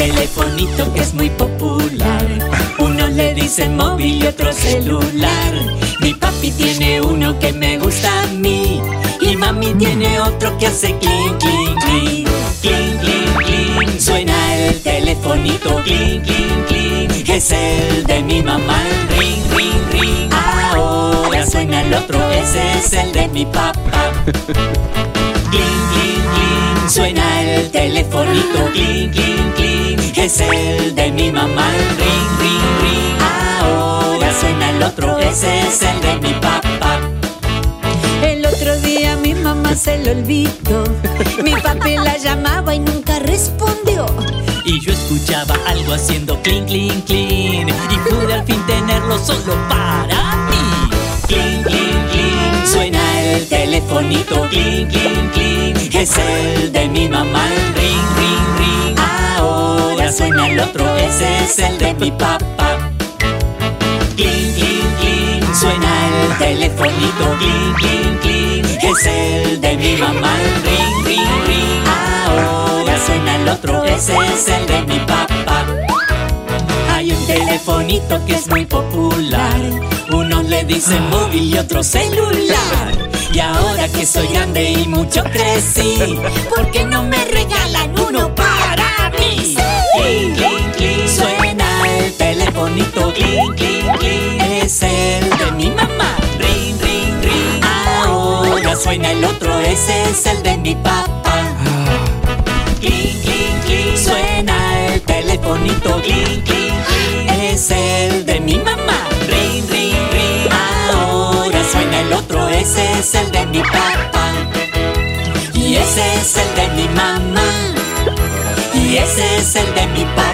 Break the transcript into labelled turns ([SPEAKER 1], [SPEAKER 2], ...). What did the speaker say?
[SPEAKER 1] telefonito que es muy popular. Unos le dicen móvil y otro celular. Mi papi tiene uno que me gusta a mí. Y mami tiene otro que hace clink, clink, clink. Clink, clink, clink. Suena el telefonito, clink, clink, clink. Es el de mi mamá. Ring, ring, ring. Ahora suena el otro, ese es el de mi papá. Clink, clink, clink. Suena el telefonito, clink, clink. Mamá. Ring, ring, ring. Ahora suena el otro, ese es el de mi papá.
[SPEAKER 2] El otro día mi mamá se lo olvidó. Mi papi la llamaba y nunca respondió.
[SPEAKER 1] Y yo escuchaba algo haciendo clink, clink, clink Y pude al fin tenerlo solo para mí Clink, clink, clink Suena el telefonito Clink, clink, clink Es el de mi mamá Ring, ring, suena el otro Ese es el de mi papá. Clink, clink, clink Suena el telefonito. Clink, clink, clink Es el de mi mamá. Ring, ring, ring Ahora suena el otro Ese es el de mi papá. Hay un telefonito que es muy popular. Unos le dicen móvil y otro celular. Y ahora que soy grande y mucho crecí ¿Por qué no me regalan suena el otro Ese es el de mi papá. Clink, clink, clink Suena el telefonito Clink, clink, Es el de mi mamá. Ring, ring, ring Ahora suena el otro Ese es el de mi papá. Y ese es el de mi mamá. Y ese es el de mi papá